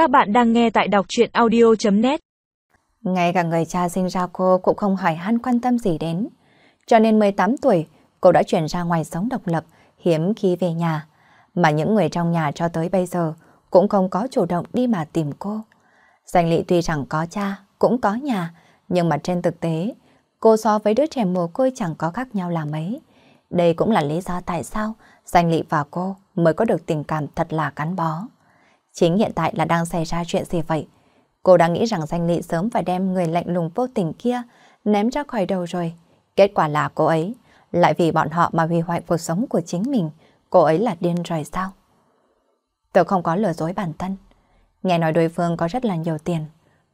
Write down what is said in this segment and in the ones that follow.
Các bạn đang nghe tại đọc chuyện audio.net Ngay cả người cha sinh ra cô cũng không hỏi han quan tâm gì đến. Cho nên 18 tuổi, cô đã chuyển ra ngoài sống độc lập, hiếm khi về nhà. Mà những người trong nhà cho tới bây giờ cũng không có chủ động đi mà tìm cô. Danh Lị tuy rằng có cha, cũng có nhà, nhưng mà trên thực tế, cô so với đứa trẻ mồ côi chẳng có khác nhau là mấy. Đây cũng là lý do tại sao Danh Lị và cô mới có được tình cảm thật là gắn bó. Chính hiện tại là đang xảy ra chuyện gì vậy? Cô đã nghĩ rằng Danh Lị sớm phải đem người lạnh lùng vô tình kia ném ra khỏi đầu rồi. Kết quả là cô ấy lại vì bọn họ mà hủy hoại cuộc sống của chính mình. Cô ấy là điên rồi sao? Tôi không có lừa dối bản thân. Nghe nói đối phương có rất là nhiều tiền,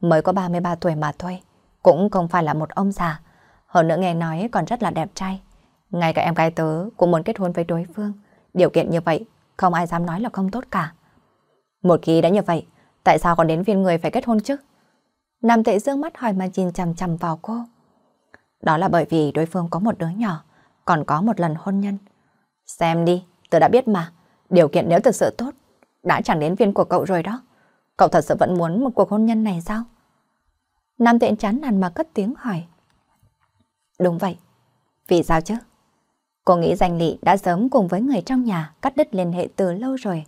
mới có 33 tuổi mà thôi, cũng không phải là một ông già. Hơn nữa nghe nói còn rất là đẹp trai. Ngay cả em gái tớ cũng muốn kết hôn với đối phương. Điều kiện như vậy, không ai dám nói là không tốt cả. Một khi đã như vậy, tại sao còn đến viên người phải kết hôn chứ? Nam tệ dương mắt hỏi mà nhìn chằm chằm vào cô. Đó là bởi vì đối phương có một đứa nhỏ, còn có một lần hôn nhân. Xem đi, tôi đã biết mà, điều kiện nếu thực sự tốt, đã chẳng đến viên của cậu rồi đó. Cậu thật sự vẫn muốn một cuộc hôn nhân này sao? Nam tệ chán nản mà cất tiếng hỏi. Đúng vậy. Vì sao chứ? Cô nghĩ danh lị đã sớm cùng với người trong nhà cắt đứt liên hệ từ lâu rồi.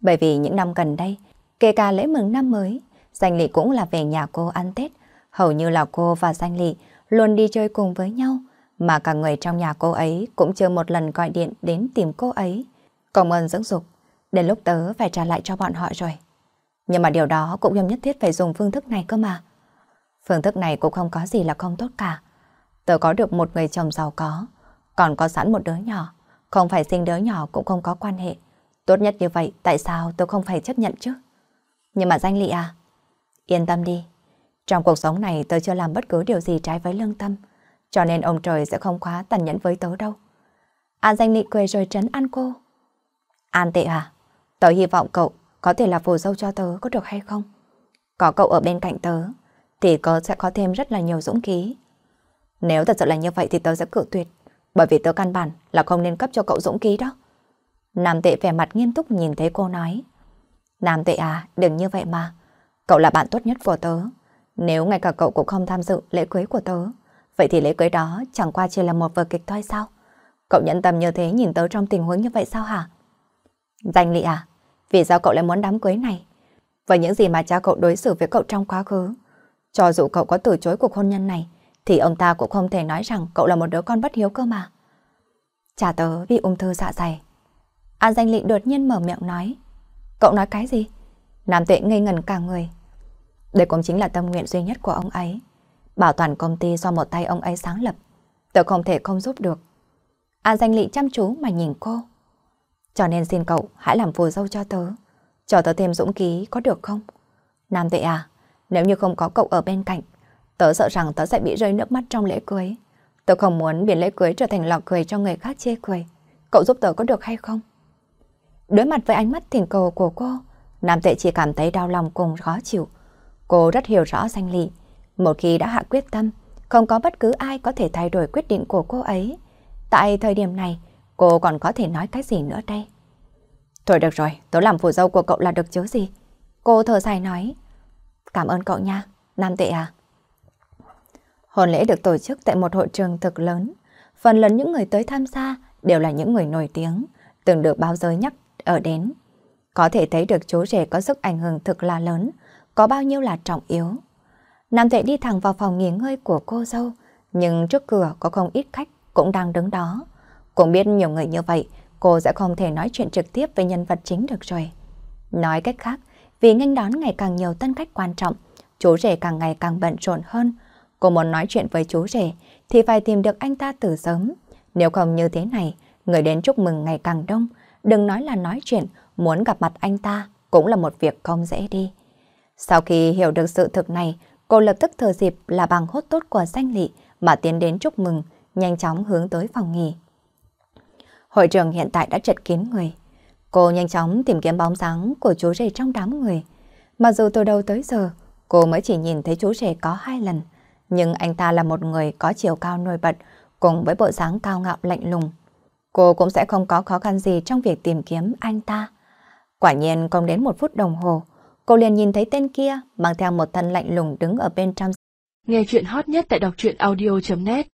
Bởi vì những năm gần đây, kể cả lễ mừng năm mới, danh lị cũng là về nhà cô ăn Tết. Hầu như là cô và danh lị luôn đi chơi cùng với nhau, mà cả người trong nhà cô ấy cũng chưa một lần gọi điện đến tìm cô ấy. cảm ơn dưỡng dục, đến lúc tớ phải trả lại cho bọn họ rồi. Nhưng mà điều đó cũng không nhất thiết phải dùng phương thức này cơ mà. Phương thức này cũng không có gì là không tốt cả. Tớ có được một người chồng giàu có, còn có sẵn một đứa nhỏ, không phải sinh đứa nhỏ cũng không có quan hệ. Tốt nhất như vậy, tại sao tôi không phải chấp nhận chứ? Nhưng mà danh lị à, yên tâm đi. Trong cuộc sống này tôi chưa làm bất cứ điều gì trái với lương tâm, cho nên ông trời sẽ không quá tàn nhẫn với tớ đâu. An danh lị cười rồi trấn an cô. An tệ à, tớ hy vọng cậu có thể là phù dâu cho tớ có được hay không? Có cậu ở bên cạnh tớ, thì cậu sẽ có thêm rất là nhiều dũng khí. Nếu thật sự là như vậy thì tớ sẽ cự tuyệt, bởi vì tớ căn bản là không nên cấp cho cậu dũng khí đó. Nam tệ vẻ mặt nghiêm túc nhìn thấy cô nói. Nam tệ à, đừng như vậy mà. Cậu là bạn tốt nhất của tớ. Nếu ngay cả cậu cũng không tham dự lễ cưới của tớ, vậy thì lễ cưới đó chẳng qua chỉ là một vở kịch thôi sao? Cậu nhận tâm như thế nhìn tớ trong tình huống như vậy sao hả? Danh lị à, vì sao cậu lại muốn đám cưới này? Với những gì mà cha cậu đối xử với cậu trong quá khứ, cho dù cậu có từ chối cuộc hôn nhân này, thì ông ta cũng không thể nói rằng cậu là một đứa con bất hiếu cơ mà. Cha tớ bị ung thư dạ dày. An danh lị đột nhiên mở miệng nói. Cậu nói cái gì? Nam tuệ ngây ngần cả người. Đây cũng chính là tâm nguyện duy nhất của ông ấy. Bảo toàn công ty do một tay ông ấy sáng lập. Tớ không thể không giúp được. An danh lị chăm chú mà nhìn cô. Cho nên xin cậu hãy làm phù dâu cho tớ. Cho tớ thêm dũng khí có được không? Nam tuệ à, nếu như không có cậu ở bên cạnh, tớ sợ rằng tớ sẽ bị rơi nước mắt trong lễ cưới. Tớ không muốn biến lễ cưới trở thành lọ cười cho người khác chê cười. Cậu giúp tớ có được hay không? Đối mặt với ánh mắt thỉnh cầu của cô, Nam Tệ chỉ cảm thấy đau lòng cùng khó chịu. Cô rất hiểu rõ danh lị. Một khi đã hạ quyết tâm, không có bất cứ ai có thể thay đổi quyết định của cô ấy. Tại thời điểm này, cô còn có thể nói cái gì nữa đây? Thôi được rồi, tớ làm phù dâu của cậu là được chứ gì? Cô thở dài nói. Cảm ơn cậu nha, Nam Tệ à. Hôn lễ được tổ chức tại một hội trường thực lớn. Phần lớn những người tới tham gia đều là những người nổi tiếng, từng được báo giới nhắc ở đến. Có thể thấy được chú rể có sức ảnh hưởng thực là lớn, có bao nhiêu là trọng yếu. Nam Tuệ đi thẳng vào phòng nghỉ ngơi của cô dâu, nhưng trước cửa có không ít khách cũng đang đứng đó. Cũng biết nhiều người như vậy, cô sẽ không thể nói chuyện trực tiếp với nhân vật chính được rồi. Nói cách khác, vì nghênh đón ngày càng nhiều tân khách quan trọng, chú rể càng ngày càng bận rộn hơn. Cô muốn nói chuyện với chú rể thì phải tìm được anh ta từ sớm. Nếu không như thế này, người đến chúc mừng ngày càng đông, đừng nói là nói chuyện, muốn gặp mặt anh ta cũng là một việc không dễ đi. Sau khi hiểu được sự thực này, cô lập tức thừa dịp là bằng hốt tốt của danh lị mà tiến đến chúc mừng, nhanh chóng hướng tới phòng nghỉ. Hội trường hiện tại đã chật kín người. Cô nhanh chóng tìm kiếm bóng dáng của chú rể trong đám người. Mặc dù từ đầu tới giờ, cô mới chỉ nhìn thấy chú rể có hai lần, nhưng anh ta là một người có chiều cao nổi bật, cùng với bộ dáng cao ngạo lạnh lùng. Cô cũng sẽ không có khó khăn gì trong việc tìm kiếm anh ta. Quả nhiên không đến một phút đồng hồ, cô liền nhìn thấy tên kia mang theo một thân lạnh lùng đứng ở bên trong. Nghe chuyện hot nhất tại đọc truyện audio.net